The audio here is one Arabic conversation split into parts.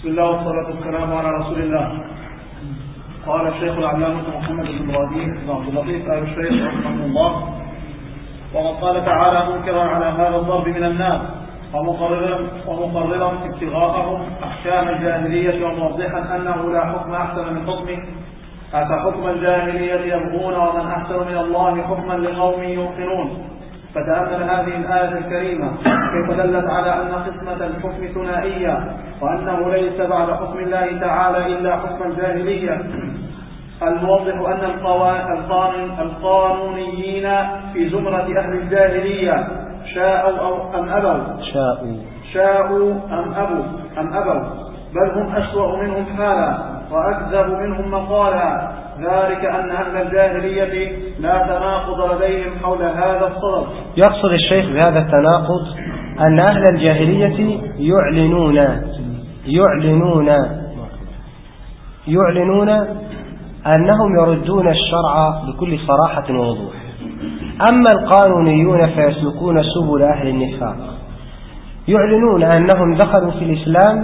بسم الله والصلاة والسلام على رسول الله. قال الشيخ العلامة محمد بن إبراهيم بن عبد اللطيف آل الشيخ رحمه الله. وقد قال تعالى منكرا على هذا الضرب من الناس ومقررا ومقررا ابتغاءهم أحكام الجاهلية وموضحا أنه لا حكم أحسن من حكمه. أفحكم الجاهلية يبغون ومن أحسن من الله حكما لقوم يوقنون. فتأمل هذه الآية الكريمة كيف دلت على أن قسمة الحكم ثنائية وأنه ليس بعد حكم الله تعالى إلا حكم الجاهلية. الموضح أن القانونيين في زمرة أهل الجاهلية شاءوا أو أم أبوا؟ شاءوا. شاءوا أم أبوا؟ أم أبوا. بل هم أسوأ منهم حالا وأكذب منهم مقالا. ذلك أن أهل الجاهلية لا تناقض لديهم حول هذا الصدد. يقصد الشيخ بهذا التناقض أن أهل الجاهلية يعلنون يعلنون يعلنون أنهم يردون الشرع بكل صراحة ووضوح. أما القانونيون فيسلكون سبل أهل النفاق. يعلنون أنهم دخلوا في الإسلام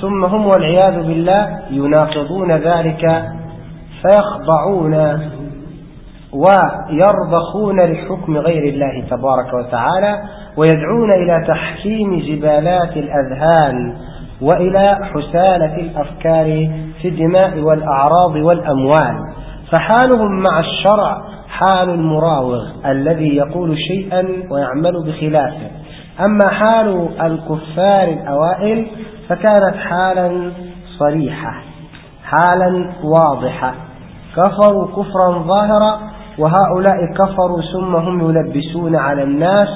ثم هم والعياذ بالله يناقضون ذلك فيخضعون ويرضخون لحكم غير الله تبارك وتعالى ويدعون إلى تحكيم زبالات الأذهان وإلى حسالة الأفكار في الدماء والأعراض والأموال. فحالهم مع الشرع حال المراوغ الذي يقول شيئا ويعمل بخلافه. أما حال الكفار الأوائل فكانت حالا صريحة حالا واضحة. كفروا كفرا ظاهرا وهؤلاء كفروا ثم هم يلبسون على الناس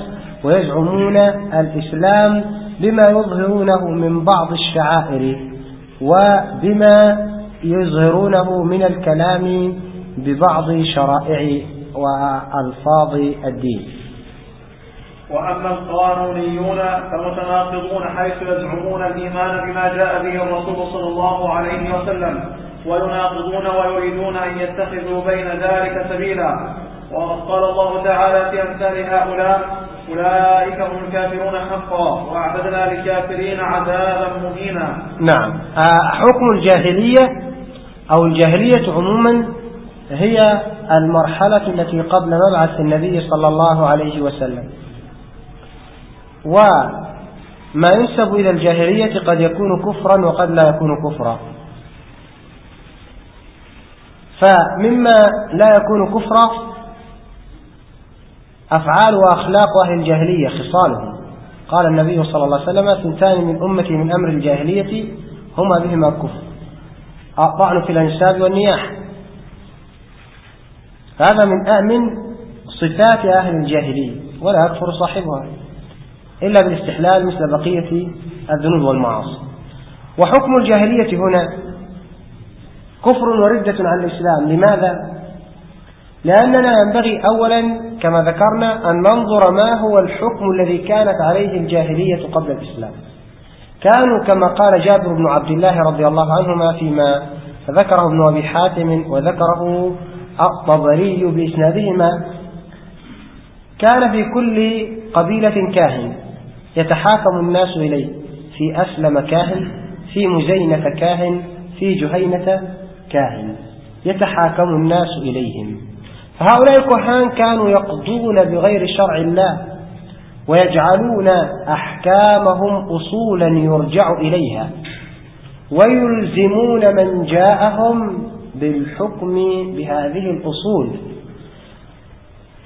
ويزعمون الإسلام بما يظهرونه من بعض الشعائر وبما يظهرونه من الكلام ببعض شرائع وألفاظ الدين. وأما القانونيون فمتناقضون حيث يزعمون الإيمان بما جاء به الرسول صلى الله عليه وسلم. ويناقضون ويريدون أن يتخذوا بين ذلك سبيلا. وقد قال الله تعالى في أمثال هؤلاء أولئك هم الكافرون حقا وأعتدنا للكافرين عذابا مهينا. نعم. حكم الجاهلية أو الجاهلية عموما هي المرحلة التي قبل مبعث النبي صلى الله عليه وسلم. وما ينسب إلى الجاهلية قد يكون كفرا وقد لا يكون كفرا. فمما لا يكون كفرا أفعال وأخلاق أهل الجاهلية خصالهم. قال النبي صلى الله عليه وسلم ثنتان من أمتي من أمر الجاهلية هما بهما كفر. الطعن في الأنساب والنياح. هذا من من صفات أهل الجاهلية ولا يكفر صاحبها إلا بالاستحلال مثل بقية الذنوب والمعاصي. وحكم الجاهلية هنا كفر وردة عن الإسلام. لماذا؟ لأننا ينبغي أولا كما ذكرنا أن ننظر ما هو الحكم الذي كانت عليه الجاهلية قبل الإسلام. كانوا كما قال جابر بن عبد الله رضي الله عنهما فيما ذكره ابن أبي حاتم وذكره الطبري بإسنادهما. كان في كل قبيلة كاهن يتحاكم الناس إليه. في أسلم كاهن في مزينة كاهن في جهينة كاهن يتحاكم الناس إليهم. فهؤلاء الكهان كانوا يقضون بغير شرع الله ويجعلون أحكامهم أصولا يرجع إليها ويلزمون من جاءهم بالحكم بهذه الأصول.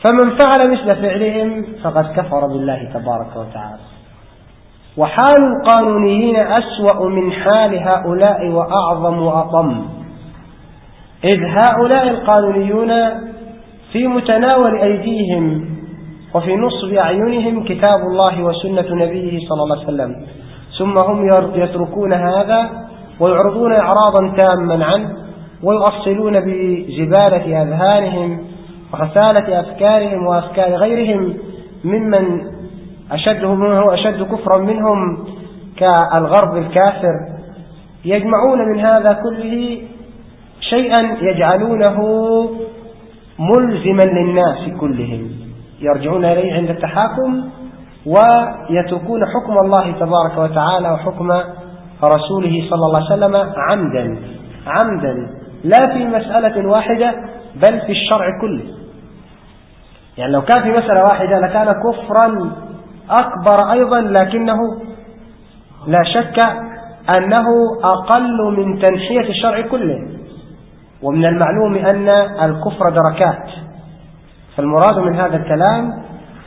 فمن فعل مثل فعلهم فقد كفر بالله تبارك وتعالى. وحال القانونيين أسوأ من حال هؤلاء وأعظم وأطم. إذ هؤلاء القانونيون في متناول أيديهم وفي نصب أعينهم كتاب الله وسنة نبيه صلى الله عليه وسلم. ثم هم يتركون هذا ويعرضون إعراضا تاما عنه ويؤصلون بزبالة أذهانهم وحسالة أفكارهم وأفكار غيرهم ممن أشدهم هو أشد كفرا منهم كالغرب الكافر. يجمعون من هذا كله شيئا يجعلونه ملزما للناس كلهم. يرجعون إليه عند التحاكم ويتركون حكم الله تبارك وتعالى وحكم رسوله صلى الله عليه وسلم عمدا عمدا لا في مسألة واحدة بل في الشرع كله. يعني لو كان في مسألة واحدة لكان كفرا أكبر أيضا لكنه لا شك أنه أقل من تنحية الشرع كله. ومن المعلوم أن الكفر دركات فالمراد من هذا الكلام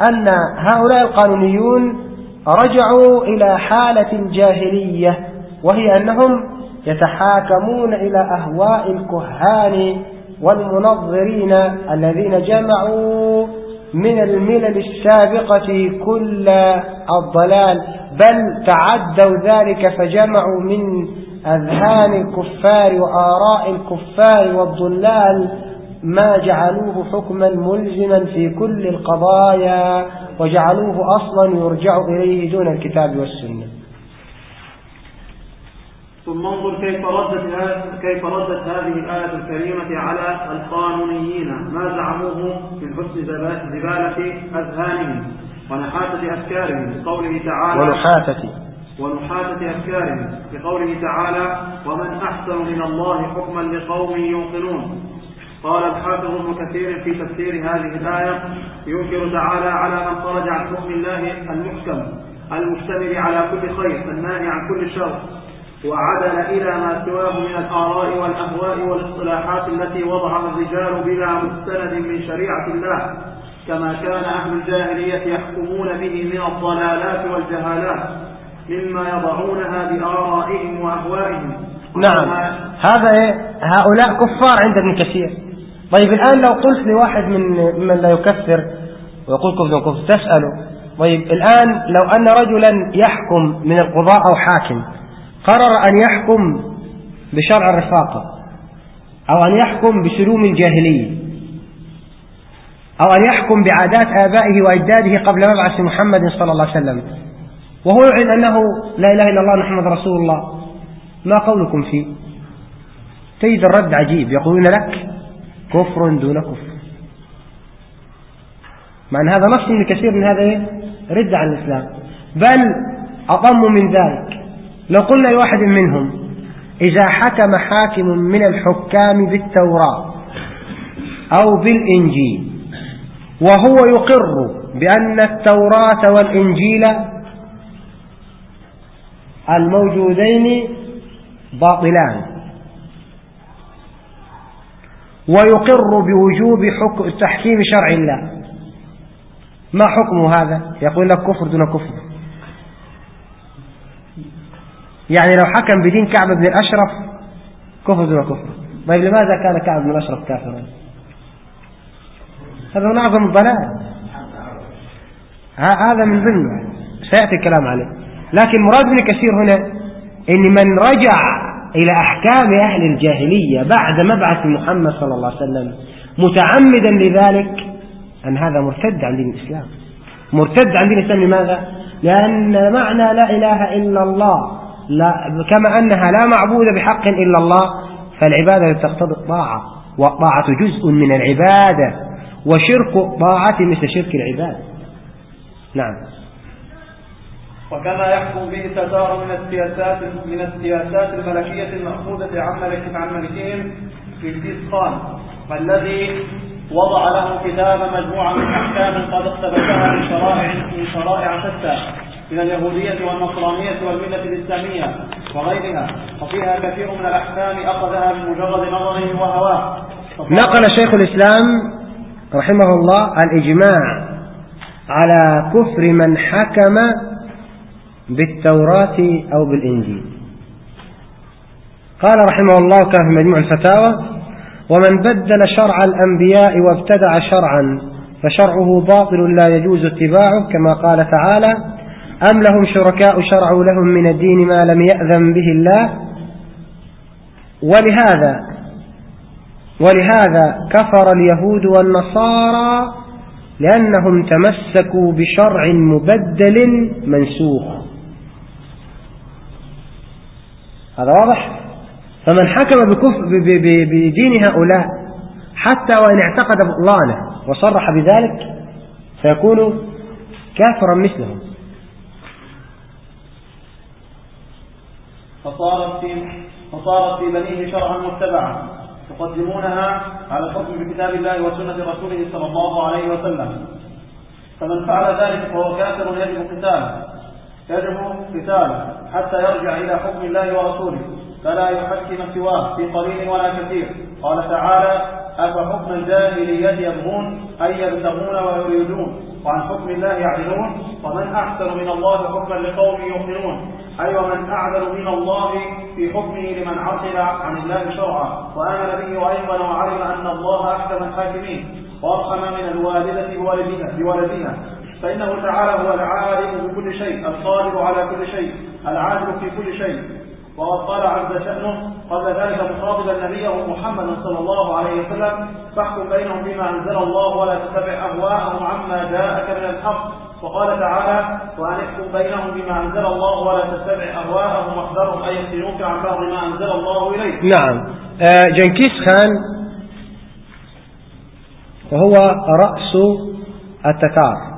أن هؤلاء القانونيون رجعوا إلى حالة الجاهلية وهي أنهم يتحاكمون إلى أهواء الكهان والمنظرين الذين جمعوا من الملل السابقة كل الضلال بل تعدوا ذلك فجمعوا من أذهان الكفار وآراء الكفار والضلال ما جعلوه حكما ملزما في كل القضايا وجعلوه أصلا يرجع إليه دون الكتاب والسنة. ثم انظر كيف ردت كيف ردت هذه الآية الكريمة على القانونيين. ما زعموه من حسن زبالة أذهانهم ونحاسة أفكارهم. بقوله تعالى ونحاسة. ونحاسة أفكارهم بقوله تعالى ومن أحسن من الله حكما لقوم يوقنون. قال الحافظ ابن كثير في تفسير هذه الآية ينكر تعالى على من خرج عن حكم الله المحكم المشتمل على كل خير الناهي عن كل شر وعدل إلى ما سواه من الآراء والأهواء والاصطلاحات التي وضعها الرجال بلا مستند من شريعة الله كما كان أهل الجاهلية يحكمون به من الضلالات والجهالات. مما يضعونها بآرائهم وأهوائهم. نعم. هذا إيه؟ هؤلاء كفار عند ابن كثير. طيب الآن لو قلت لواحد من من لا يكفر ويقول كفر كفر تسأله. طيب الآن لو أن رجلا يحكم من القضاء أو حاكم قرر أن يحكم بشرع الرفاقة أو أن يحكم بسلوم الجاهلية أو أن يحكم بعادات آبائه وأجداده قبل مبعث محمد صلى الله عليه وسلم وهو يعلن أنه لا إله إلا الله محمد رسول الله. ما قولكم فيه؟ تجد الرد عجيب. يقولون لك كفر دون كفر. مع أن هذا نص من كثير من هذا إيه؟ رد عن الإسلام. بل أضم من ذلك. لو قلنا لواحد منهم إذا حكم حاكم من الحكام بالتوراة أو بالإنجيل وهو يقر بأن التوراة والإنجيل الموجودين باطلان. ويقر بوجوب حكم تحكيم شرع الله. ما حكم هذا؟ يقول لك كفر دون كفر. يعني لو حكم بدين كعب بن الأشرف كفر دون كفر. طيب لماذا كان كعب بن الأشرف كافرا؟ هذا من أعظم الضلال. هذا من ضمن سيأتي الكلام عليه. لكن مراد ابن كثير هنا إن من رجع إلى أحكام أهل الجاهلية بعد مبعث محمد صلى الله عليه وسلم متعمدا لذلك أن هذا مرتد عن دين الإسلام. مرتد عن دين الإسلام لماذا؟ لأن معنى لا إله إلا الله لا كما أنها لا معبود بحق إلا الله فالعبادة تقتضي الطاعة والطاعة جزء من العبادة وشرك الطاعة مثل شرك العباد. نعم. وكما يحكم به تتار من السياسات من السياسات الملكية المأخوذة عن ملك عن ملكهم في خان الذي وضع له كتابا مجموعة من أحكام قد اقتبسها من شرائع من شرائع شتى من اليهودية والنصرانية والملة الإسلامية وغيرها وفيها كثير من الأحكام أخذها من مجرد نظره وهواه نقل شيخ الإسلام رحمه الله الإجماع على كفر من حكم بالتوراة أو بالإنجيل. قال رحمه الله كان في مجموع الفتاوى ومن بدل شرع الأنبياء وابتدع شرعا فشرعه باطل لا يجوز اتباعه كما قال تعالى أم لهم شركاء شرعوا لهم من الدين ما لم يأذن به الله؟ ولهذا ولهذا كفر اليهود والنصارى لأنهم تمسكوا بشرع مبدل منسوخ. هذا واضح؟ فمن حكم بدين هؤلاء حتى وإن اعتقد بطلانه وصرح بذلك فيكون كافرا مثلهم. فصارت في فصارت في بنيه شرعا متبعا يقدمونها على الحكم بكتاب الله وسنة رسوله صلى الله عليه وسلم. فمن فعل ذلك فهو كافر يجب قتاله. يجب قتاله حتى يرجع إلى حكم الله ورسوله فلا يحكم سواه في قليل ولا كثير. قال تعالى أفحكم الجاهلية يبغون أي يبتغون ويريدون؟ وعن حكم الله يعدلون؟ ومن أحسن من الله حكما لقوم يؤمنون؟ أي ومن أعدل من الله في حكمه لمن عقل عن الله شرعا. وآمن به وأيقن وعلم أن الله أحكم الحاكمين. وأرحم من الوالدة بولدها, بولدها. فإنه تعالى هو العالم بكل شيء القادر على كل شيء العادل في كل شيء. وقد قال عز شأنه قبل ذلك مخاطبا نبيه محمد صلى الله عليه وسلم فاحكم بينهم بما أنزل الله ولا تتبع أهواءهم عما جاءك من الحق. وقال تعالى وأن احكم بينهم بما أنزل الله ولا تتبع أهواءهم واحذرهم أن يفتنوك عن بعض ما أنزل الله إليك. نعم. آه جنكيز خان وهو رأس التتار.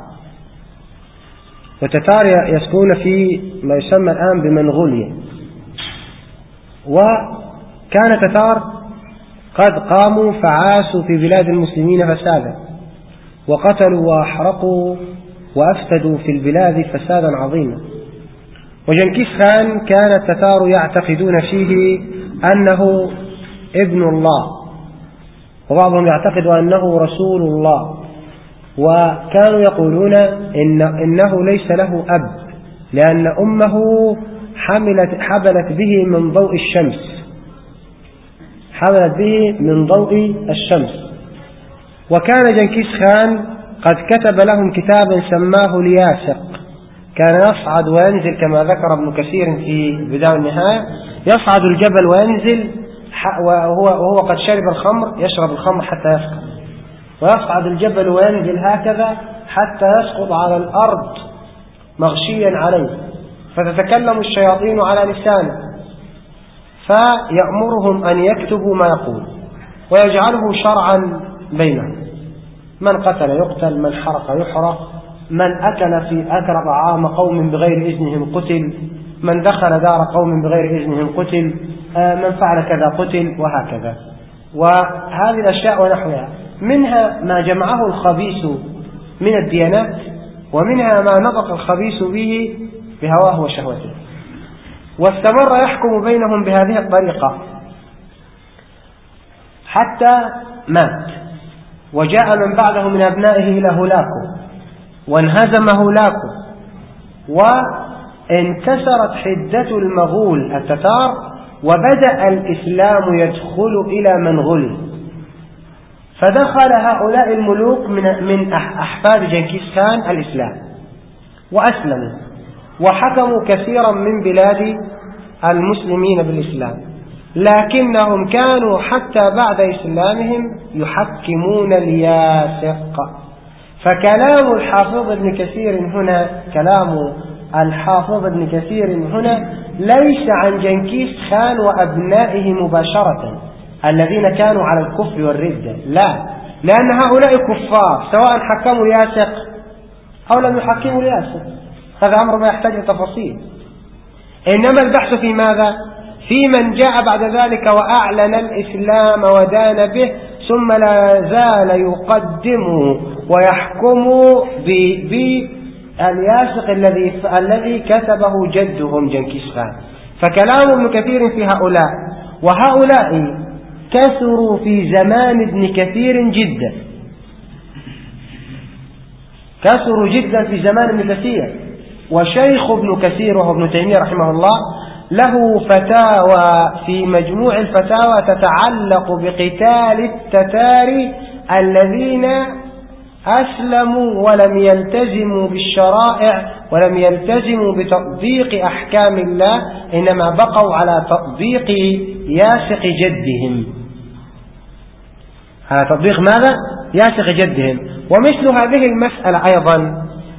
والتتار يسكون في ما يسمى الآن بمنغوليا. وكان تتار قد قاموا فعاسوا في بلاد المسلمين فسادا وقتلوا وأحرقوا وأفسدوا في البلاد فسادا عظيما. وجنكيز خان كان التتار يعتقدون فيه أنه ابن الله وبعضهم يعتقد أنه رسول الله. وكانوا يقولون إن إنه ليس له أب لأن أمه حملت حبلت به من ضوء الشمس. حملت به من ضوء الشمس. وكان جنكيز خان قد كتب لهم كتابا سماه الياسق كان يصعد وينزل كما ذكر ابن كثير في بداية النهاية يصعد الجبل وينزل وهو, وهو قد شرب الخمر يشرب الخمر حتى يسكر ويصعد الجبل وينزل هكذا حتى يسقط على الأرض مغشيا عليه. فتتكلم الشياطين على لسانه. فيأمرهم أن يكتبوا ما يقول ويجعله شرعا بينهم. من قتل يقتل من حرق يحرق من أكل في أكل طعام قوم بغير إذنهم قتل من دخل دار قوم بغير إذنهم قتل آه، من فعل كذا قتل وهكذا. وهذه الأشياء ونحوها. منها ما جمعه الخبيث من الديانات ومنها ما نطق الخبيث به بهواه وشهوته. واستمر يحكم بينهم بهذه الطريقة حتى مات. وجاء من بعده من أبنائه إلى هلاكه وانهزم هلاكه وانكسرت حدة المغول التتار وبدأ الإسلام يدخل إلى منغول. فدخل هؤلاء الملوك من من أحفاد جنكيز خان الإسلام وأسلموا وحكموا كثيرا من بلاد المسلمين بالإسلام. لكنهم كانوا حتى بعد إسلامهم يحكمون الياسق. فكلام الحافظ ابن كثير هنا كلام الحافظ ابن كثير هنا ليس عن جنكيز خان وأبنائه مباشرة. الذين كانوا على الكفر والردة لا. لأن هؤلاء كفار سواء حكموا الياسق أو لم يحكموا الياسق هذا أمر ما يحتاج تفاصيل. إنما البحث في ماذا؟ في من جاء بعد ذلك وأعلن الإسلام ودان به ثم لا زال يقدم ويحكم بالياسق الذي الذي كتبه جدهم جنكيز خان. فكلام ابن كثير في هؤلاء وهؤلاء كثروا في زمان ابن كثير جدا. كثروا جدا في زمان ابن كثير. وشيخ ابن كثير وهو ابن تيمية رحمه الله له فتاوى في مجموع الفتاوى تتعلق بقتال التتار الذين أسلموا ولم يلتزموا بالشرائع ولم يلتزموا بتطبيق أحكام الله إنما بقوا على تطبيق ياسق جدهم. على تطبيق ماذا؟ ياسق جدهم. ومثل هذه المسألة أيضا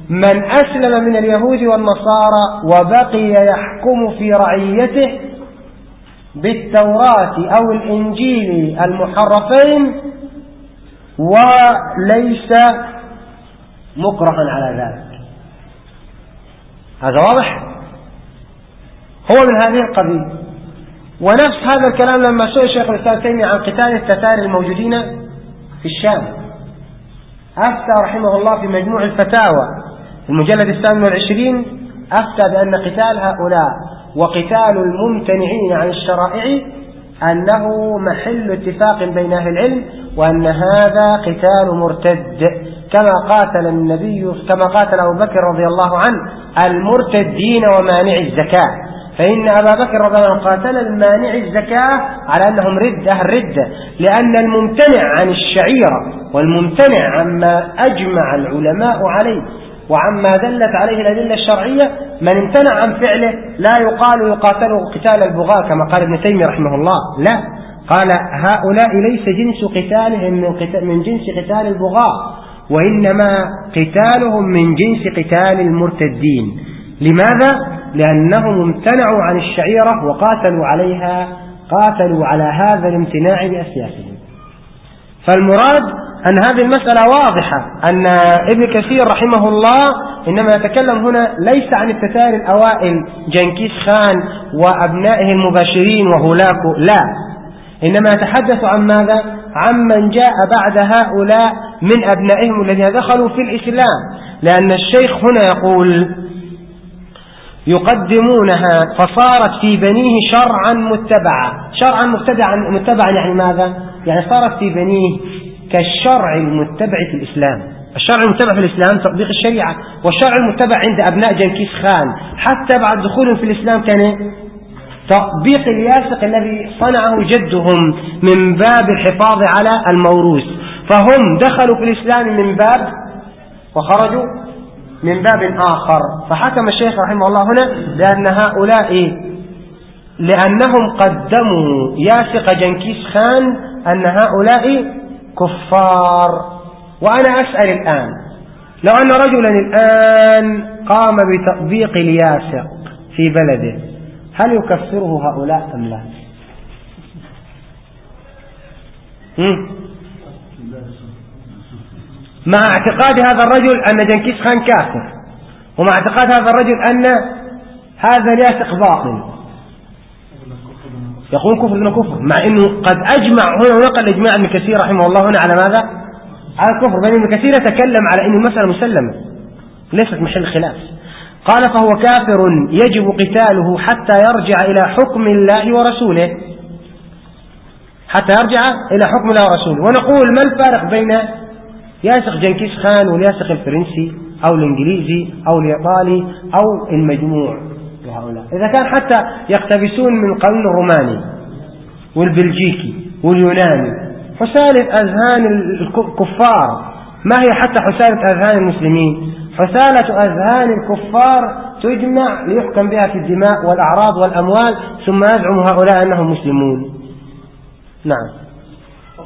من أسلم من اليهود والنصارى وبقي يحكم في رعيته بالتوراة أو الإنجيل المحرفين وليس مكرها على ذلك. هذا واضح؟ هو من هذه القبيل. ونفس هذا الكلام لما سئل شيخ الإسلام تيمية عن قتال التتار الموجودين في الشام. أفتى رحمه الله في مجموع الفتاوى المجلد الثامن والعشرين أفتى بأن قتال هؤلاء وقتال الممتنعين عن الشرائع أنه محل اتفاق بين أهل العلم وأن هذا قتال مرتد كما قاتل النبي كما قاتل أبو بكر رضي الله عنه المرتدين ومانع الزكاة. فإن أبا بكر رضي الله عنه قاتل المانع الزكاة على أنهم ردة أهل ردة لأن الممتنع عن الشعيرة والممتنع عما أجمع العلماء عليه وعما دلت عليه الأدلة الشرعية من امتنع عن فعله لا يقال يقاتل قتال البغاة كما قال ابن تيمية رحمه الله لا قال هؤلاء ليس جنس قتالهم من, من جنس قتال البغاة وإنما قتالهم من جنس قتال المرتدين لماذا؟ لأنهم امتنعوا عن الشعيرة وقاتلوا عليها قاتلوا على هذا الامتناع بأسيافهم فالمراد أن هذه المسألة واضحة أن ابن كثير رحمه الله إنما يتكلم هنا ليس عن التتار الأوائل جنكيز خان وأبنائه المباشرين وهولاكو لا. إنما يتحدث عن ماذا؟ عمن جاء بعد هؤلاء من أبنائهم الذين دخلوا في الإسلام. لأن الشيخ هنا يقول يقدمونها فصارت في بنيه شرعا متبعا. شرعا متبعا متبعا يعني ماذا؟ يعني صارت في بنيه كالشرع المتبع في الإسلام. الشرع المتبع في الإسلام تطبيق الشريعة والشرع المتبع عند أبناء جنكيز خان. حتى بعد دخولهم في الإسلام كان تطبيق الياسق الذي صنعه جدهم من باب الحفاظ على الموروث. فهم دخلوا في الإسلام من باب وخرجوا من باب آخر. فحكم الشيخ رحمه الله هنا بأن هؤلاء لأنهم قدموا ياسق جنكيز خان أن هؤلاء كفار. وأنا أسأل الآن لو أن رجلا الآن قام بتطبيق الياسق في بلده هل يكفره هؤلاء أم لا؟ مع اعتقاد هذا الرجل أن جنكيز خان كافر ومع اعتقاد هذا الرجل أن هذا الياسق باطل. يقول كفر دون كفر مع أنه قد أجمع هنا ونقل إجماع ابن كثير رحمه الله هنا على ماذا؟ على الكفر بل ابن كثير يتكلم على أن المسألة مسلمة ليست محل خلاف. قال فهو كافر يجب قتاله حتى يرجع إلى حكم الله ورسوله. حتى يرجع إلى حكم الله ورسوله. ونقول ما الفارق بين ياسق جنكيز خان والياسق الفرنسي أو الإنجليزي أو الإيطالي أو المجموع لهؤلاء. إذا كان حتى يقتبسون من القانون الروماني والبلجيكي واليوناني. حسالة أذهان الكفار. ما هي حتى حسالة أذهان المسلمين؟ حسالة أذهان الكفار تجمع ليحكم بها في الدماء والأعراض والأموال ثم يزعم هؤلاء أنهم مسلمون. نعم.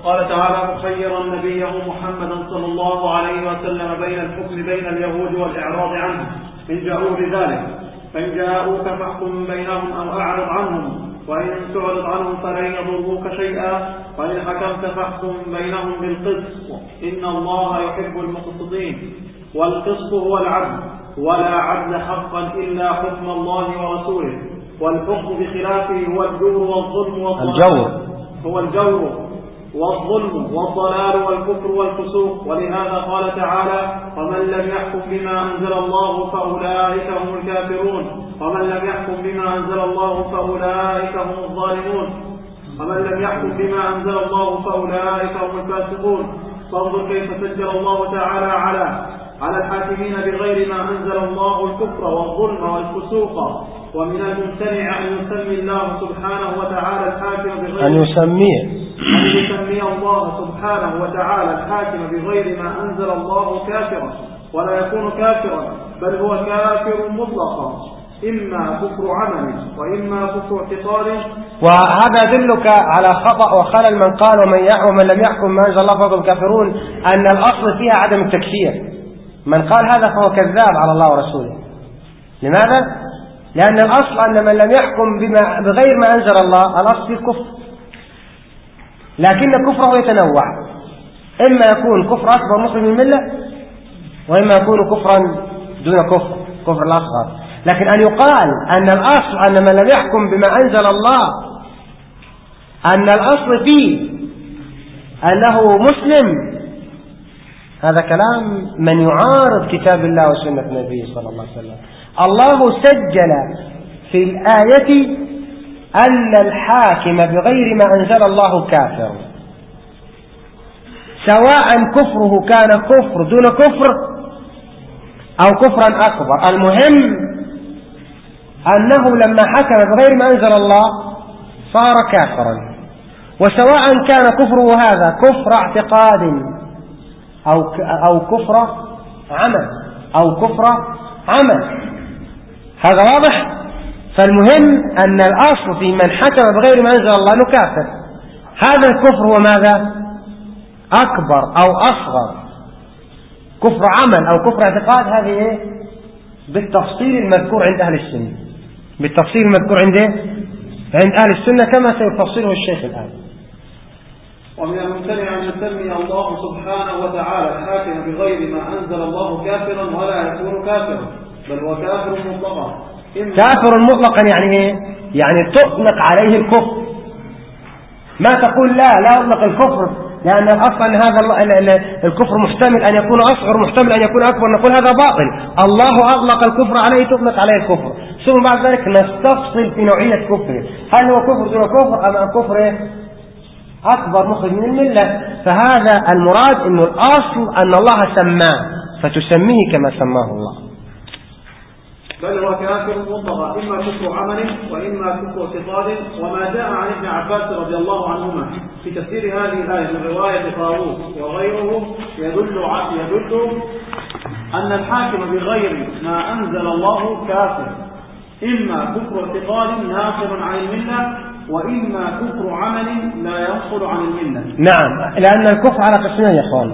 وقال تعالى مخيرا نبيه محمدا صلى الله عليه وسلم بين الحكم بين اليهود والإعراض عنهم. إن جاءوا بذلك فإن جاءوك فاحكم بينهم أو أعرض عنهم. وإن تعرض عنهم فلن يضروك شيئا. وإن حكمت فاحكم بينهم بالقسط. إن الله يحب المقسطين. والقسط هو العدل. ولا عدل حقا إلا حكم الله ورسوله. والحكم بخلافه هو الجور والظلم والضلال. الجور. هو الجور. والظلم والضلال والكفر والفسوق. ولهذا قال تعالى ومن لم يحكم بما أنزل الله فأولئك هم الكافرون. ومن لم يحكم بما أنزل الله فأولئك هم الظالمون. ومن لم يحكم بما أنزل الله فأولئك هم الفاسقون. فانظر كيف سجل الله تعالى على على الحاكمين بغير ما أنزل الله الكفر والظلم والفسوق. ومن الممتنع أن يسمي الله سبحانه وتعالى الحاكم بغير أن يسميه. أن يسمي الله سبحانه وتعالى الحاكم بغير ما أنزل الله كافرا ولا يكون كافرا بل هو كافر مطلقا. إما كفر عمل وإما كفر اعتقاد. وهذا يدلك على خطأ وخلل من قال ومن ومن لم يحكم ما أنزل الله فهم كافرون أن الأصل فيها عدم التكفير. من قال هذا فهو كذاب على الله ورسوله. لماذا؟ لأن الأصل أن من لم يحكم بما بغير ما أنزل الله الأصل في الكفر لكن كفره يتنوع. إما يكون كفر أكبر مسلم الملة وإما يكون كفرا دون كفر كفر الأصغر. لكن أن يقال أن الأصل أن من لم يحكم بما أنزل الله أن الأصل فيه أنه مسلم هذا كلام من يعارض كتاب الله وسنة النبي صلى الله عليه وسلم. الله سجل في الآية أن الحاكم بغير ما أنزل الله كافر. سواء كفره كان كفر دون كفر أو كفرا أكبر. المهم أنه لما حكم بغير ما أنزل الله صار كافرا. وسواء كان كفره هذا كفر اعتقاد أو أو كفر عمل أو كفر عمل. هذا واضح؟ فالمهم أن الأصل في من حكم بغير ما أنزل الله أنه كافر. هذا الكفر هو ماذا؟ أكبر أو أصغر. كفر عمل أو كفر اعتقاد هذه إيه؟ بالتفصيل المذكور عند أهل السنة. بالتفصيل المذكور عند إيه؟ عند أهل السنة كما سيفصله الشيخ الآن. ومن الممتنع أن يسمي الله سبحانه وتعالى الحاكم بغير ما أنزل الله كافرا ولا يكون كافرا بل هو كافر مطلقا. كافر مطلقا يعني إيه؟ يعني تطلق عليه الكفر. ما تقول لا لا أطلق الكفر لأن أن هذا الكفر محتمل أن يكون أصغر محتمل أن يكون أكبر نقول هذا باطل. الله أطلق الكفر عليه تطلق عليه الكفر. ثم بعد ذلك نستفصل في نوعية كفره. هل هو كفر دون كفر أم كفر أكبر مخرج من الملة؟ فهذا المراد أن الأصل أن الله سماه فتسميه كما سماه الله. بل هو كافر مطلقا إما كفر عمل وإما كفر اعتقاد. وما جاء عن ابن عباس رضي الله عنهما في تفسير هذه الآية من رواية طاووس وغيره يدل يدل أن الحاكم بغير ما أنزل الله كافر. إما كفر اعتقاد ناقض عن الملة وإما كفر عمل لا ينقل عن الملة. نعم لأن الكفر على قسمين يا أخوان.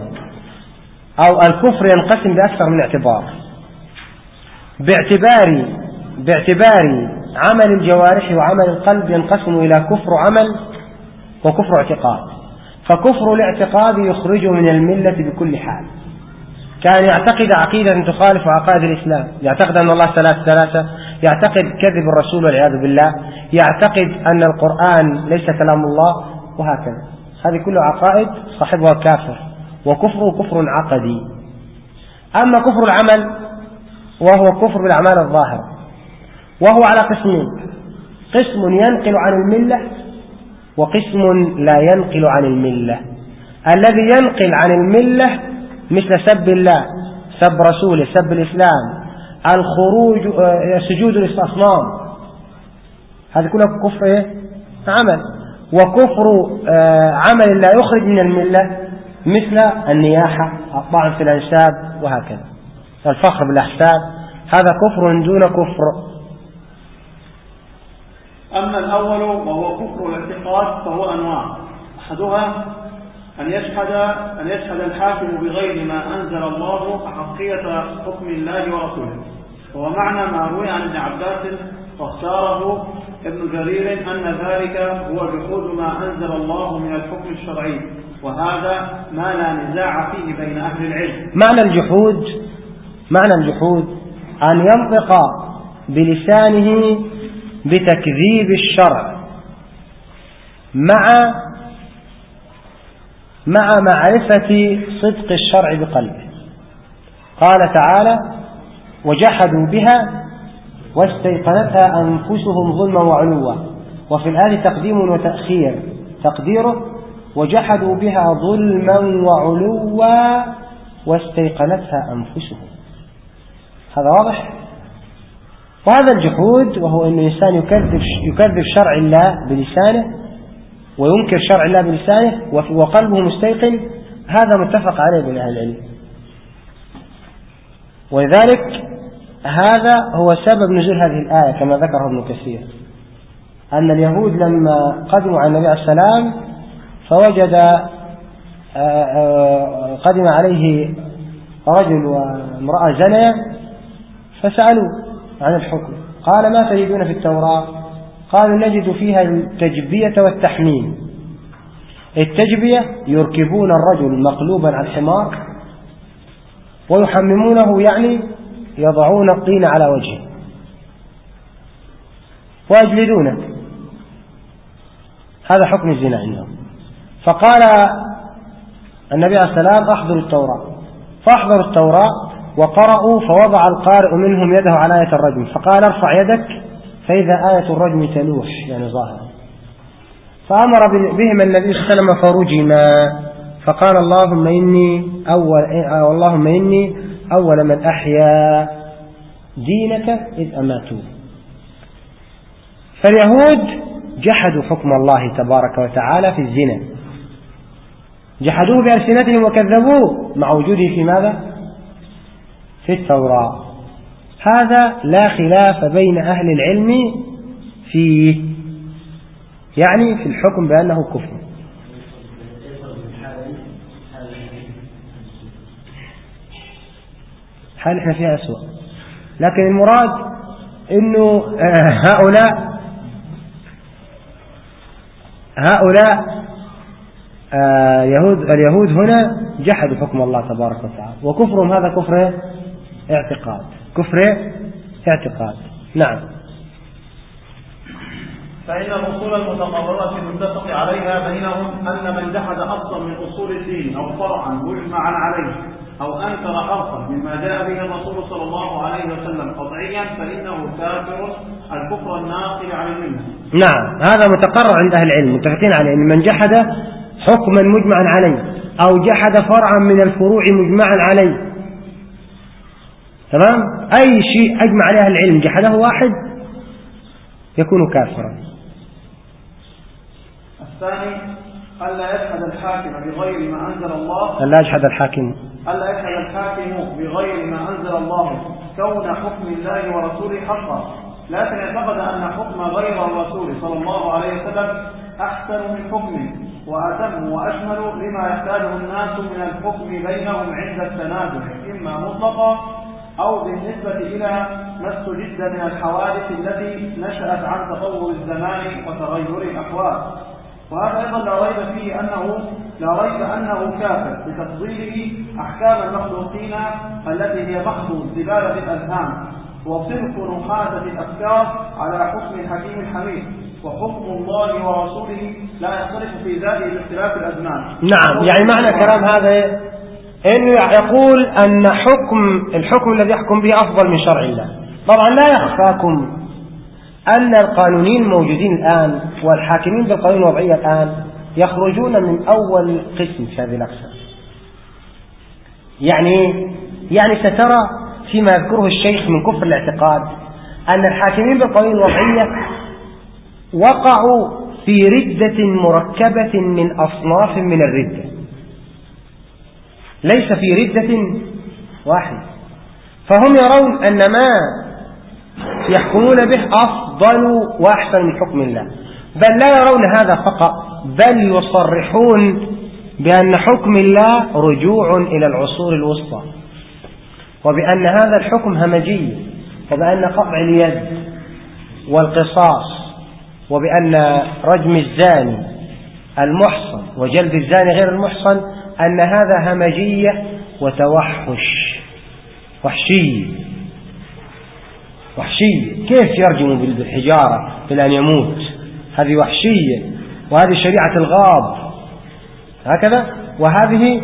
أو الكفر ينقسم بأكثر من اعتبار. باعتبار باعتبار عمل الجوارح وعمل القلب ينقسم إلى كفر عمل وكفر اعتقاد. فكفر الاعتقاد يخرجه من الملة بكل حال. كان يعتقد عقيدة تخالف عقائد الإسلام. يعتقد أن الله ثلاث ثلاثة. يعتقد كذب الرسول والعياذ بالله. يعتقد أن القرآن ليس كلام الله وهكذا. هذه كلها عقائد صاحبها كافر. وكفره كفر عقدي. أما كفر العمل وهو كفر بالأعمال الظاهرة. وهو على قسمين. قسم ينقل عن الملة وقسم لا ينقل عن الملة. الذي ينقل عن الملة مثل سب الله سب رسوله سب الإسلام الخروج آه، سجود للأصنام. هذا كله كفر إيه؟ عمل. وكفر آه، عمل لا يخرج من الملة مثل النياحة الطعن في الأنساب وهكذا. الفخر بالأحساب هذا كفر دون كفر. أما الأول وهو كفر الاعتقاد فهو أنواع. أحدها أن يشهد أن يشهد الحاكم بغير ما أنزل الله حقية حكم الله ورسوله. وهو معنى ما روي عن ابن عباس واختاره ابن جرير أن ذلك هو جحود ما أنزل الله من الحكم الشرعي. وهذا ما لا نزاع فيه بين أهل العلم. معنى الجحود معنى الجحود؟ أن ينطق بلسانه بتكذيب الشرع مع مع معرفة صدق الشرع بقلبه. قال تعالى وجحدوا بها واستيقنتها أنفسهم ظلما وعلوا. وفي الآية تقديم وتأخير تقديره وجحدوا بها ظلما وعلوا واستيقنتها أنفسهم. هذا واضح؟ وهذا الجحود وهو أن الإنسان يكذب, يكذب شرع الله بلسانه وينكر شرع الله بلسانه وقلبه مستيقن هذا متفق عليه بين أهل العلم. ولذلك هذا هو سبب نزول هذه الآية كما ذكره ابن كثير. أن اليهود لما قدموا على النبي عليه السلام فوجد آه، آه، قدم عليه رجل وامرأة زنيا فسألوا عن الحكم. قال ما تجدون في التوراة؟ قالوا نجد فيها التجبية والتحميم. التجبية يركبون الرجل مقلوبا على الحمار ويحممونه يعني يضعون الطين على وجهه. ويجلدونه هذا حكم الزنا عندهم. فقال النبي عليه السلام أحضروا التوراة. فأحضروا التوراة وقرأوا فوضع القارئ منهم يده على آية الرجم فقال ارفع يدك فإذا آية الرجم تلوح يعني ظاهرة. فأمر بهم النبي صلى فرجما فقال اللهم إني أول اللهم إني أول من أحيا دينك إذ أماتوه فاليهود جحدوا حكم الله تبارك وتعالى في الزنا. جحدوه بألسنتهم وكذبوه مع وجوده في ماذا؟ في التوراة. هذا لا خلاف بين أهل العلم فيه يعني في الحكم بأنه كفر. حال إحنا فيها أسوأ؟ لكن المراد إنه هؤلاء هؤلاء آه، يهود اليهود هنا جحدوا حكم الله تبارك وتعالى. وكفرهم هذا كفر اعتقاد. كفر اعتقاد. نعم. فإن الأصول المتقررة المتفق عليها بينهم أن من جحد أصلا من أصول الدين أو فرعا مجمعا عليه أو أنكر حرفا مما جاء به الرسول صلى الله عليه وسلم قطعيا فإنه كافر. الكفر الناقل عن المله. نعم. هذا متقرر عند أهل العلم متفقين عليه. أن من جحد حكما مجمعا عليه أو جحد فرعا من الفروع مجمعا عليه. تمام؟ أي شيء أجمع عليه العلم جحده واحد يكون كافرا. الثاني ألا يجحد الحاكم بغير ما أنزل الله. ألا يجحد الحاكم. ألا يجحد الحاكم بغير ما أنزل الله. كون حكم الله ورسوله حقا. لكن اعتقد أن حكم غير الرسول صلى الله عليه وسلم أحسن من حكمه وأتم وأشمل لما يحتاجه الناس من الحكم بينهم عند التنازع إما مطلقا أو بالنسبة إلى ما استجد من الحوادث التي نشأت عن تطور الزمان وتغير الأحوال. وهذا أيضا لا ريب فيه أنه لا ريب أنه كافر. بتفضيله أحكام المخلوقين التي هي محض زبالة الأذهان وصرف نحاسة الأفكار على حكم الحكيم الحميد. وحكم الله ورسوله لا يختلف في ذاته باختلاف الأزمان. نعم يعني معنى كلام هذا انه يقول أن حكم الحكم الذي يحكم به أفضل من شرع الله. طبعا لا يخفاكم أن القانونيين الموجودين الآن والحاكمين بالقانون الوضعية الآن يخرجون من أول قسم في هذه الأقسام. يعني يعني سترى فيما يذكره الشيخ من كفر الاعتقاد أن الحاكمين بالقوانين الوضعية وقعوا في ردة مركبة من أصناف من الردة. ليس في ردة واحدة. فهم يرون أن ما يحكمون به أفضل وأحسن من حكم الله. بل لا يرون هذا فقط بل يصرحون بأن حكم الله رجوع إلى العصور الوسطى. وبأن هذا الحكم همجي وبأن قطع اليد والقصاص وبأن رجم الزاني المحصن وجلد الزاني غير المحصن أن هذا همجية وتوحش. وحشية وحشية كيف يرجم بالحجارة إلى أن يموت؟ هذه وحشية. وهذه شريعة الغاب. هكذا. وهذه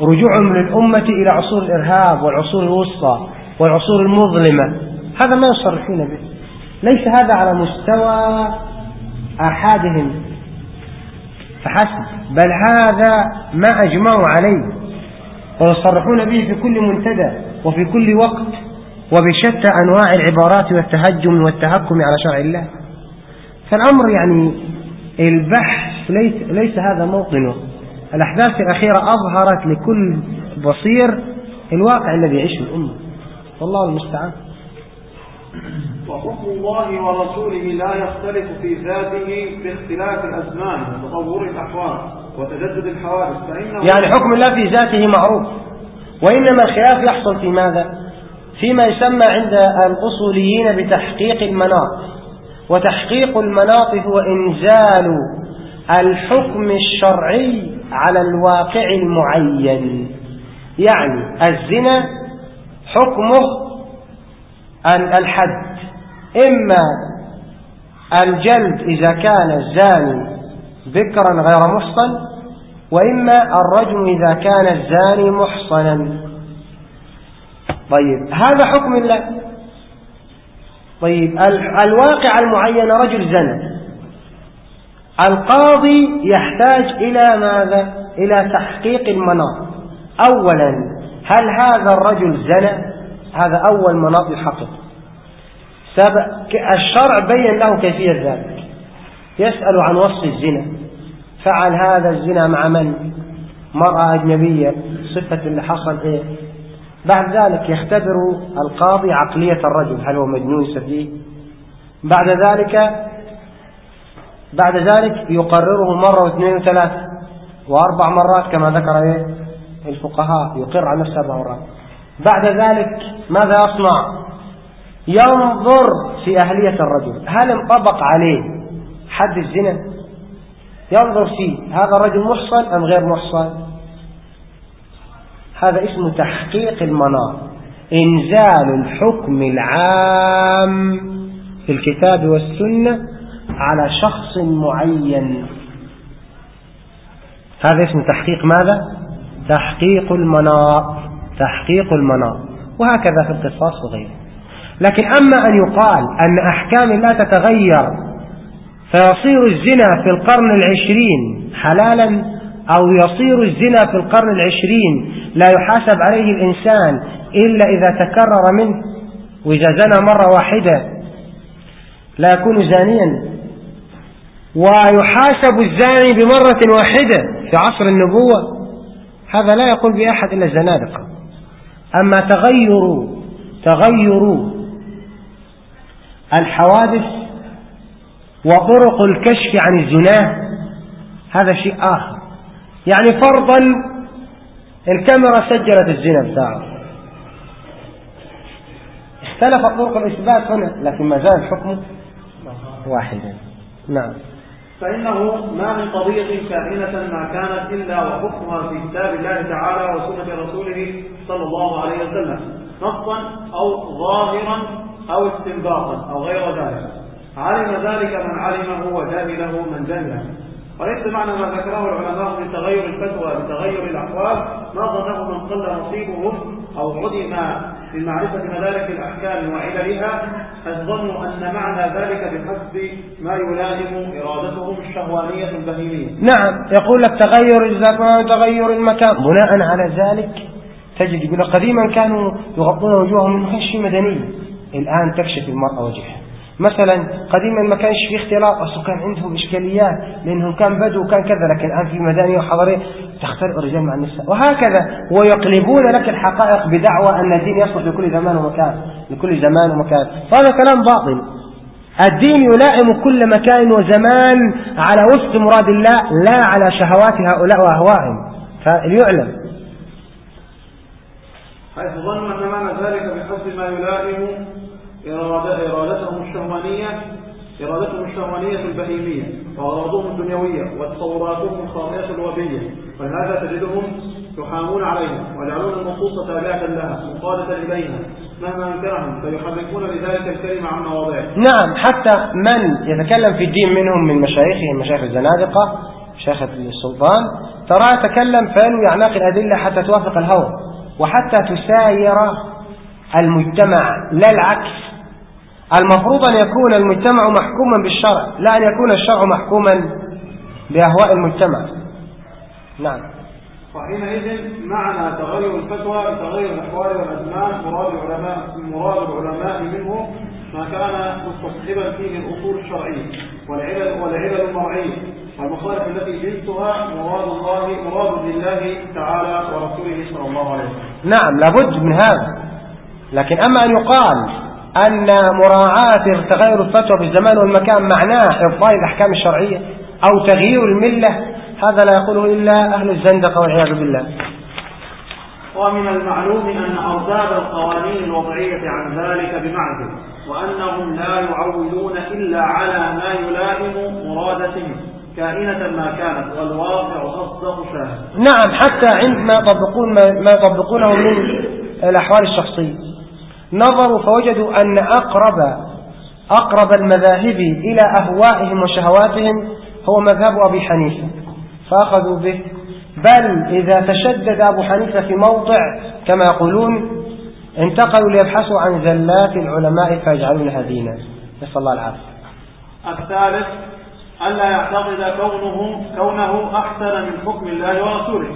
رجوع من الأمة إلى عصور الإرهاب والعصور الوسطى والعصور المظلمة. هذا ما يصرحون به. ليس هذا على مستوى آحادهم فحسب. بل هذا ما أجمعوا عليه. ويصرحون به في كل منتدى وفي كل وقت وبشتى أنواع العبارات والتهجم والتهكم على شرع الله. فالأمر يعني البحث ليس, ليس هذا موطنه. الأحداث الأخيرة أظهرت لكل بصير الواقع الذي يعيشه الأمة. والله المستعان. وحكم الله ورسوله لا يختلف في ذاته باختلاف الأزمان وتطور الأحوال وتجدد الحوادث فإنه يعني حكم الله في ذاته معروف. وإنما الخلاف يحصل في ماذا؟ فيما يسمى عند الأصوليين بتحقيق المناط. وتحقيق المناط هو إنزال الحكم الشرعي على الواقع المعين. يعني الزنا حكمه الحد إما الجلد إذا كان الزاني بكرا غير محصن وإما الرجم إذا كان الزاني محصنا. طيب هذا حكم الله. طيب الواقع المعين رجل زنى القاضي يحتاج إلى ماذا؟ إلى تحقيق المناط. أولا هل هذا الرجل زنى؟ هذا أول مناط يحقق الشرع بين له كيفية ذلك. يسأل عن وصف الزنا. فعل هذا الزنا مع من؟ مرأة أجنبية صفة اللي حصل إيه؟ بعد ذلك يختبر القاضي عقلية الرجل هل هو مجنون سفيه بعد ذلك بعد ذلك يقرره مرة واثنين وثلاثة وأربع مرات كما ذكر إيه؟ الفقهاء يقر على نفسه أربع مرات. بعد ذلك ماذا يصنع؟ ينظر في أهلية الرجل. هل انطبق عليه حد الزنا؟ ينظر فيه هذا الرجل محصن أم غير محصن؟ هذا اسمه تحقيق المنار. إنزال الحكم العام في الكتاب والسنة على شخص معين. هذا اسمه تحقيق ماذا؟ تحقيق المنار. تحقيق المنار وهكذا في القصاص وغيره. لكن أما أن يقال أن أحكام لا تتغير فيصير الزنا في القرن العشرين حلالا أو يصير الزنا في القرن العشرين لا يحاسب عليه الإنسان إلا إذا تكرر منه وإذا زنى مرة واحدة لا يكون زانيا. ويحاسب الزاني بمرة واحدة في عصر النبوة هذا لا يقول بأحد إلا الزنادقة أما تغير تغير الحوادث وطرق الكشف عن الزنا هذا شيء آخر. يعني فرضا الكاميرا سجلت الزنا بتاعه. اختلفت طرق الإثبات هنا لكن ما زال الحكم واحدا. نعم. فإنه ما من قضية كائنة ما كانت إلا وحكمها في كتاب الله تعالى وسنة رسوله صلى الله عليه وسلم. نصا أو ظاهرا أو استنباطا أو غير ذلك. علم ذلك من علمه وجهله من جهله. وليس معنى ما ذكره العلماء من تغير الفتوى بتغير الأحوال. ما ظنه من قل نصيبهم أو عدم في معرفة مدارك الأحكام وعللها الظن أن معنى ذلك بحسب ما يلازم إرادتهم الشهوانية البهيمية. نعم يقول لك تغير الزمان تغير المكان. بناء على ذلك تجد يقول قديما كانوا يغطون وجوههم من خشي مدني. الآن تكشف المرأة وجهها مثلا قديما ما كانش في اختلاط أصلا كان عندهم إشكاليات لأنهم كان بدو وكان كذا لكن الآن في مدني وحضري تختلف الرجال مع النساء. وهكذا ويقلبون لك الحقائق بدعوى أن الدين يصلح لكل زمان ومكان لكل زمان ومكان. فهذا كلام باطل. الدين يلائم كل مكان وزمان على وفق مراد الله لا على شهوات هؤلاء وأهوائهم. فليعلم. حيث ظنوا أن معنى ذلك بحسب ما يلائم إرادتهم الشهوانية إرادتهم الشهوانية البهيمية وأغراضهم الدنيوية وتصوراتهم الخاطئة الوبية ولهذا تجدهم يحامون عليها ويجعلون النصوص تابعة لها مقالة إليها. مهما أنكرهم فيحرفون لذلك الكلمة عن مواضعه نعم حتى من يتكلم في الدين منهم من مشايخهم مشايخ الزنادقة مشايخ السلطان ترى يتكلم فينوي أعناق الأدلة حتى توافق الهوى وحتى تساير المجتمع لا العكس. المفروض أن يكون المجتمع محكوما بالشرع لا أن يكون الشرع محكوما بأهواء المجتمع. نعم. وحينئذ معنى تغير الفتوى تغير الأحوال والأزمان مراد العلماء مراد العلماء منه ما كان مستصحبا فيه الأصول الشرعية والعلل والعلل المرعية والمصالح التي جنسها مراد الله مراد لله تعالى ورسوله صلى الله عليه وسلم. نعم لابد من هذا. لكن أما أن يقال أن مراعاة تغير الفتوى بالزمان والمكان معناه إبطال الأحكام الشرعية أو تغيير الملة. هذا لا يقوله إلا أهل الزندقة والعياذ بالله. ومن المعلوم أن أرباب القوانين الوضعية عن ذلك بمعزل وأنهم لا يعولون إلا على ما يلائم مرادتهم كائنة ما كانت والواقع أصدق شاهد. نعم حتى عندما يطبقون ما يطبقونه من الأحوال الشخصية. نظروا فوجدوا أن أقرب أقرب المذاهب إلى أهوائهم وشهواتهم هو مذهب أبي حنيفة فأخذوا به. بل إذا تشدد أبو حنيفة في موضع كما يقولون انتقلوا ليبحثوا عن زلات العلماء فيجعلونها دينا. نسأل الله العافية. الثالث ألا يعتقد كونه كونه أحسن من حكم الله ورسوله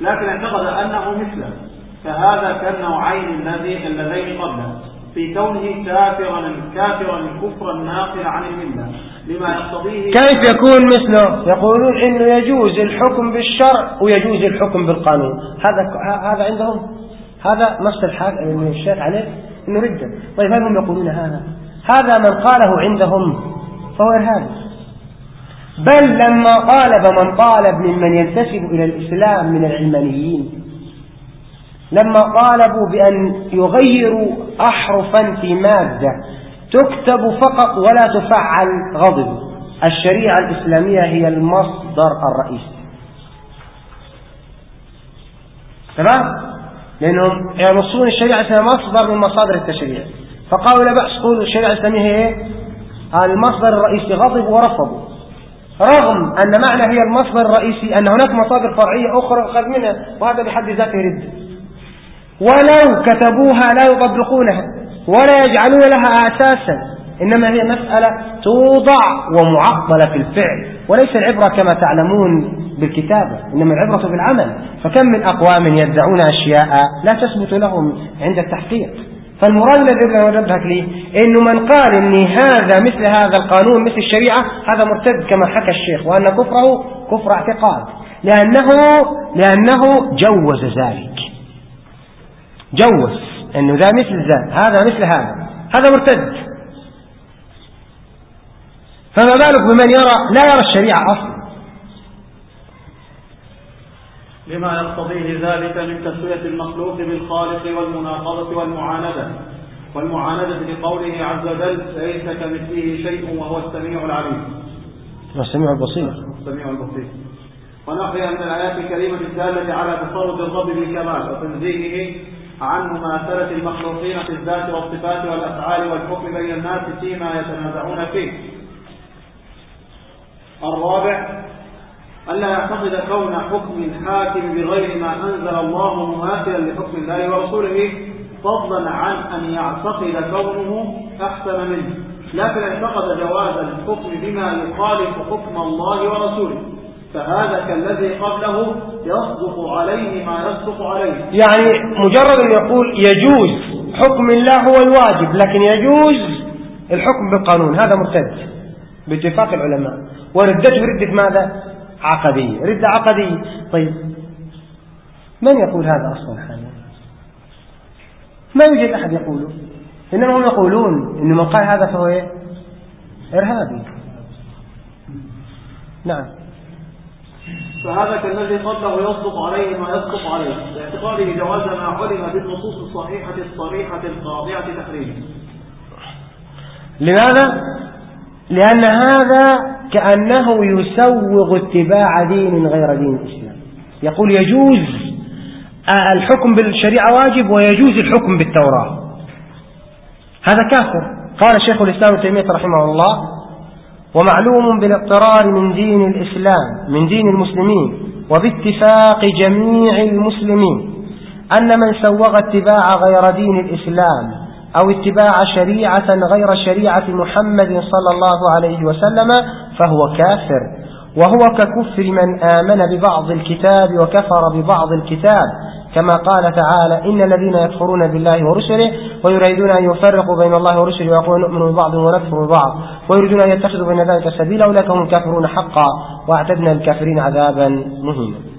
لكن اعتقد أنه مثله. فهذا كالنوعين الذي اللذين قبله. في كونه كافرا كافرا كفرا ناقلا عن الملة. لما يقتضيه كيف يكون مثله؟ يقولون إنه يجوز الحكم بالشرع ويجوز الحكم بالقانون. هذا هذا عندهم هذا نص الحال الشيخ عليه إنه رده طيب هل هم يقولون هذا؟ هذا من قاله عندهم فهو إرهابي. بل لما طالب من طالب ممن ينتسب إلى الإسلام من العلمانيين لما طالبوا بأن يغيروا أحرفا في مادة تكتب فقط ولا تفعل غضب. الشريعة الإسلامية هي المصدر الرئيسي. تمام؟ لأنهم ينصون الشريعة الإسلامية مصدر من مصادر التشريع. فقالوا لا بأس قولوا الشريعة الإسلامية هي إيه؟ المصدر الرئيسي. غضب ورفضوا. رغم أن معنى هي المصدر الرئيسي أن هناك مصادر فرعية أخرى أخذ منها وهذا بحد ذاته رد. ولو كتبوها لا يطبقونها ولا يجعلون لها أساسا. إنما هي مسألة توضع ومعطلة في الفعل وليس العبرة كما تعلمون بالكتابة إنما العبرة بالعمل فكم من أقوام يدعون أشياء لا تثبت لهم عند التحقيق. فالمراد الذي نبهك لي إنه من قال إن هذا مثل هذا القانون مثل الشريعة هذا مرتد كما حكى الشيخ وأن كفره كفر اعتقاد لأنه لأنه جوز ذلك. جوز إنه ذا مثل ذا هذا مثل هذا هذا مرتد. فما بالك بمن يرى لا يرى الشريعة أصلا. لما يقتضيه ذلك من تسوية المخلوق بالخالق والمناقضة والمعاندة. والمعاندة لقوله عز وجل ليس كمثله شيء وهو السميع العليم السميع البصير. السميع البصير. ونحيا من الآيات الكريمة الدالة على تصرف الرب بالكمال وتنزيهه عن مماثلة المخلوقين في الذات والصفات والأفعال والحكم بين الناس فيما يتنازعون فيه. الرابع ألا يعتقد كون حكم الحاكم بغير ما أنزل الله مماثلا لحكم الله ورسوله فضلا عن أن يعتقد كونه أحسن منه لكن اعتقد جواز الحكم بما يخالف حكم الله ورسوله. فهذا كالذي قبله يصدق عليه ما يصدق عليه. يعني مجرد أن يقول يجوز حكم الله هو الواجب لكن يجوز الحكم بالقانون هذا مرتد باتفاق العلماء. وردته ردة ماذا؟ عقدية ردة عقدية طيب من يقول هذا أصلا؟ ما يوجد أحد يقوله. إنما هم يقولون إن من قال هذا فهو إيه؟ إرهابي. نعم. فهذا كالذي قبله يصدق عليه ما يصدق عليه. باعتقاده جواز ما علم بالنصوص الصحيحة الصريحة القاضعة تحريمه. لماذا؟ لأن هذا كأنه يسوغ اتباع دين غير دين الإسلام. يقول يجوز الحكم بالشريعة واجب ويجوز الحكم بالتوراة. هذا كافر. قال شيخ الإسلام تيمية رحمه الله ومعلوم بالاضطرار من دين الإسلام من دين المسلمين وباتفاق جميع المسلمين أن من سوغ اتباع غير دين الإسلام أو اتباع شريعة غير شريعة محمد صلى الله عليه وسلم فهو كافر وهو ككفر من آمن ببعض الكتاب وكفر ببعض الكتاب كما قال تعالى إن الذين يكفرون بالله ورسله ويريدون أن يفرقوا بين الله ورسله ويقولون نؤمن ببعض ونكفر ببعض ويريدون أن يتخذوا بين ذلك سبيلا أولئك هم الكافرون حقا وأعتدنا للكافرين عذابا مهينا.